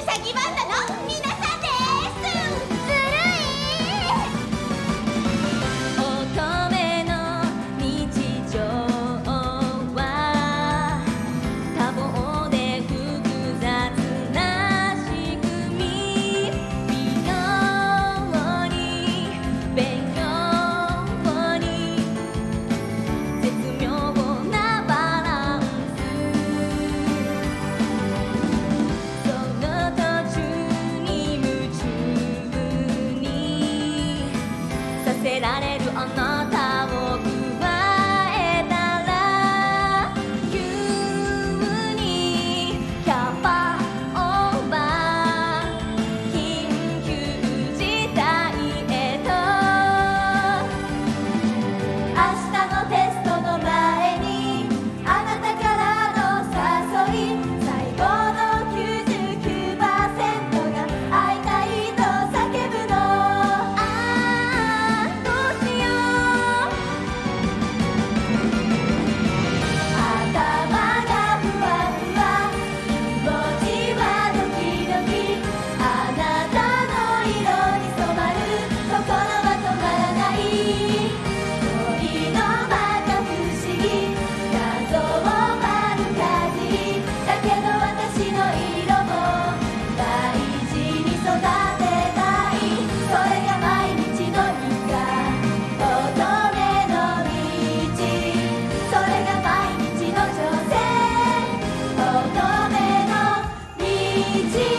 うの？みんな！られるあなた найти.